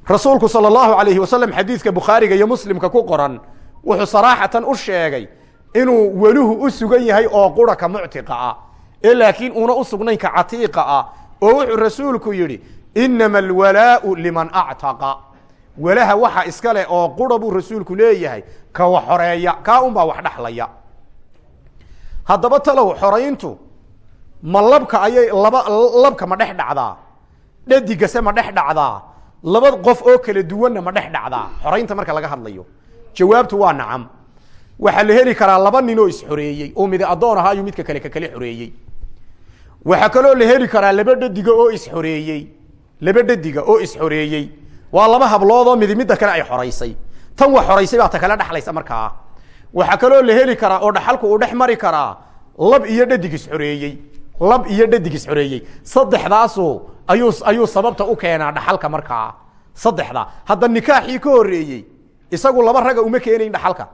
rasuulku sal allahu alayhi wasalam xadiidka bukhaariga iyo muslimka ku qoran wuxuu saraaxatan u sheegay inuu weluhu u sugan yahay oo qura ka muctiqa ah. Ee laakiin una u sugnayn ka catiiqa ah oo wuxuu rasuulku yidhi inama alwalaau liman actaqa. Walaha waxa iska leh oo qura buu rasuulku leeyahay ka wax xoreeya kaa unbaa wax dhexlaya haddaba talow xorayntu ma labka ayay laba labka ma dhex dhacdaa dhadigase ma dhex dhacdaa laba qof oo kala duwanna ma dhex dhacdaa. Xoraynta marka laga hadlayo jawaabtu waa nacam waxaa la heli karaa laba nin oo isxoreeyey oo mid addoon ahaa ayuu midka kale ka kale xoreeyey waxaa kaloo la heli karaa laba dhadiga oo isxoreeyey laba dhadiga oo isxoreeyey waa laba hablood oo midi midda kale ay xoraysay tan wax xoraysay baa ta kale dhexlaysa markaa. Waxaa kaloo la heli karaa oo dhaxalku uu dhex mari karaa lab iyo dhadig isxoreeyey lab iyo dhadig isxoreeyey saddexdaasu ayuu ayuu sababta u keenaa dhaxalka markaa. Saddexda hadda nikaaxii ka horreeyey isagu laba raga uma keenayn dhaxalka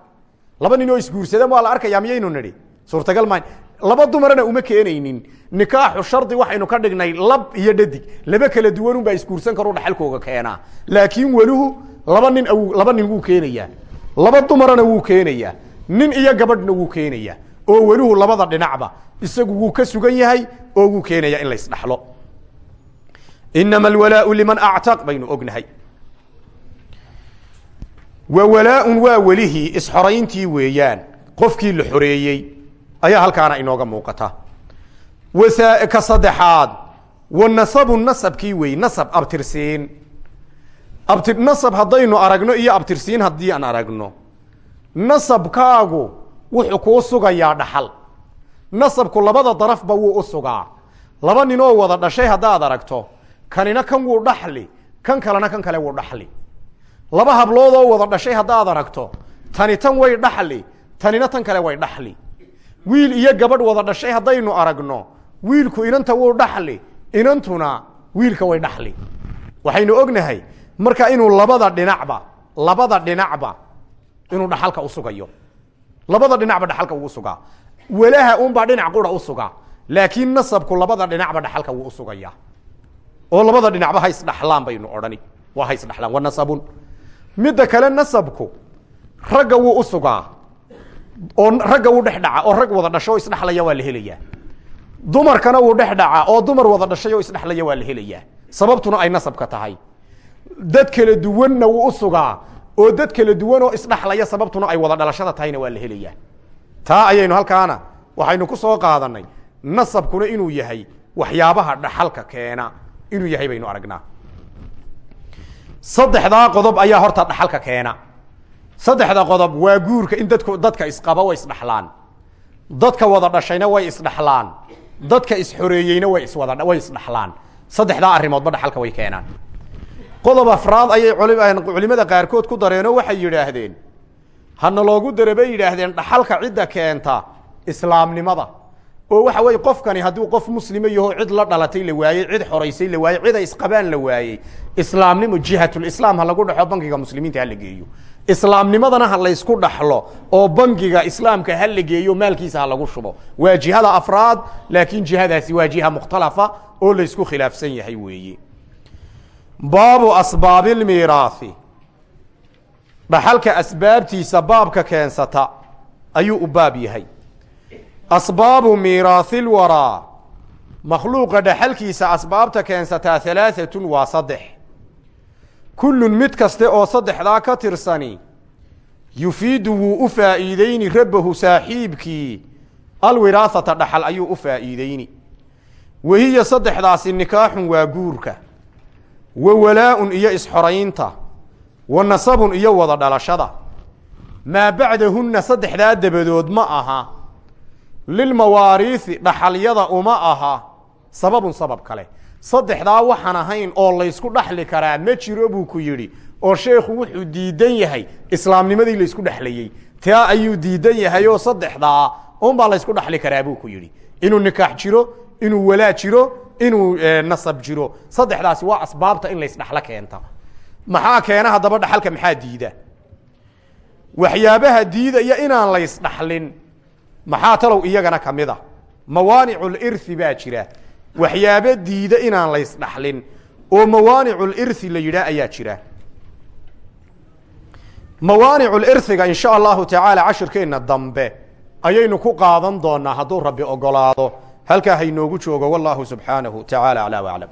laba nin oo isguursada waa la arkayaa miyaynu nidhi? Suurtagal maan laba dumarana uma keenaynin. Nikaaxu shardi waxaynu ka dhignay lab iyo dhadig. Laba kala duwanun baa isguursan karu dhaxalkooga keenaa laakiin weluhu laba nin laba nin wuu keenayaa. Laba dumarana wuu keenayaa. Nin iyo gabadhna wuu keenayaa. Oo weluhu labada dhinacba isagu wuu ka sugan yahay oo wuu keenaya in laysdhaxlo inama alwalaau liman actaq baynu ognahay wa walaaun waa welihii isxorayntii weeyaan. Qofkii la xoreeyey ayaa halkaana inooga muuqata. Ka saddexaad wa nasabu nasabkii wey nasab abtirsiin. Abti nasab haddaynu aragno iyo abtirsiin haddii aan aragno. Nasabkaagu wuxuu kuu sugayaa dhaxal. Nasabku labada darafba wuu u sugaa. Laba ninoo wada dhashay haddaad aragto kanina kan wuu dhaxli kan kalena kan kale wuu dhaxli laba habloodoo wada dhashay haddaad aragto. Tani tan way dhaxli tanina tan kale way dhaxli. Wiil iyo gabadh wada dhashay haddaynu aragno wiilku inanta wuu dhaxli inantuna wiilka way dhaxli. Waxaynu ognahay marka inuu labada dhinacba labada dhinacba inuu dhaxalka usugayo labada dhinacba dhaxalka wuu usugaa walaha unbaa dhinac qura usugaa laakiin nasabku labada dhinacba dhaxalka wuu usugayaa oo labada dhinacba ha isdhaxlaan baynu odhani. Waa ha isdhaxlaan wa nasabun midda kale nasabku ragga wuu usugaa oo ragga wuu dhex dhaca oo rag wada dhasho oo isdhexlaya waa la helayaa. Dumarkana wuu dhex dhaca oo dumar wada dhashay oo isdhexlaya waa la helayaa. Sababtuna ay nasabka tahay. Dad kala duwanna wuu usugaa oo dad kala duwan oo isdhaxlaya sababtuna ay wada dhalashada tahayna waa la helayaa. Taa ayaynu halkaana waxaynu ku soo qaadanay nasabkuna inuu yahay waxyaabaha dhaxalka keena inuu yahay baynu aragnaa saddexdaa qodob ayaa horta dhaxalka keena. Saddexda qodob waa guurka in dadku dadka isqaba way isdhaxlaan. Dadka wada dhashayna way isdhaxlaan. Dadka isxoreeyeyna way iswada way isdhaxlaan. Saddexdaa arrimoodba dhaxalka way keenaan. Qodob afraad ayay culimada qaarkood ku dareenoo waxay yidhaahdeen hana loogu dara bay yidhaahdeen dhaxalka cidda keenta islaamnimada oo waxa weye qofkani hadduu qof muslima yaho cid la dhalatay la waayey cid xoraysay la waayey cid ay isqabaan la waayey islaamnimo jihatulislaam ha lagu dhaxo bankiga muslimiinta ha la geeyo. Islaamnimadana ha laysku dhaxlo oo bangiga islaamka ha la geeyo maalkiisa ha lagu shubo. Waa jihada afraad laakiin jihadaasi waa jiha mukhtalafa oo laysku khilaafsan yahay weeye. Baabu asbaabilmiiraahi dhaxalka asbaabtiisa baabka keensata ayuu u baab yahay asbaabu miiraahi lwaraa makhluuqa dhaxalkiisa asbaabta keensataa halaaatun waa saddex kullun mid kaste oo saddexdaa ka tirsani yufiidu wuu u faa'iideyni rabbahu saaxiibkii alwiraahata dhaxal ayuu u faa'iideyni wahiya saddexdaasi nikaaxun waa guurka wa walaa-un iyo isxoraynta wa nasabun iyo wada dhalashada maa bacdahunna saddexdaa dabadood ma aha lilmawaariisi dhaxalyada uma aha. Sababun sabab kale. Saddexdaa waxaan ahayn oo laysku dhaxli karaa ma jiro buu ku yidhi oo sheekhu wuxuu diidan yahay islaamnimadii laysku dhexlayey taa ayuu diidan yahay oo saddexdaa unbaa laysku dhaxli karaa buu ku yidhi. Inuu nikaax jiro inuu walaa jiro inuu nasab jiro. Saddexdaasi waa asbaabta in laysdhaxlo keenta. Maxaa keena haddaba dhaxalka? Maxaa diida? Waxyaabaha diidaya inaan laysdhaxlin maxaa talow iyagana ka mid a mawaaniculirhi baa jira. Waxyaabo diida inaan laysdhaxlin oo mawaaniculirhi la yidhaah ayaa jira. Mawaaniculirhiga in sha allahu tacaala cashirkeenna dambe ayaynu ku qaadan doonaa hadduu rabbi ogolaado halkaa haynoogu joogo wallahu subxaanahu tacaala aclaa waclam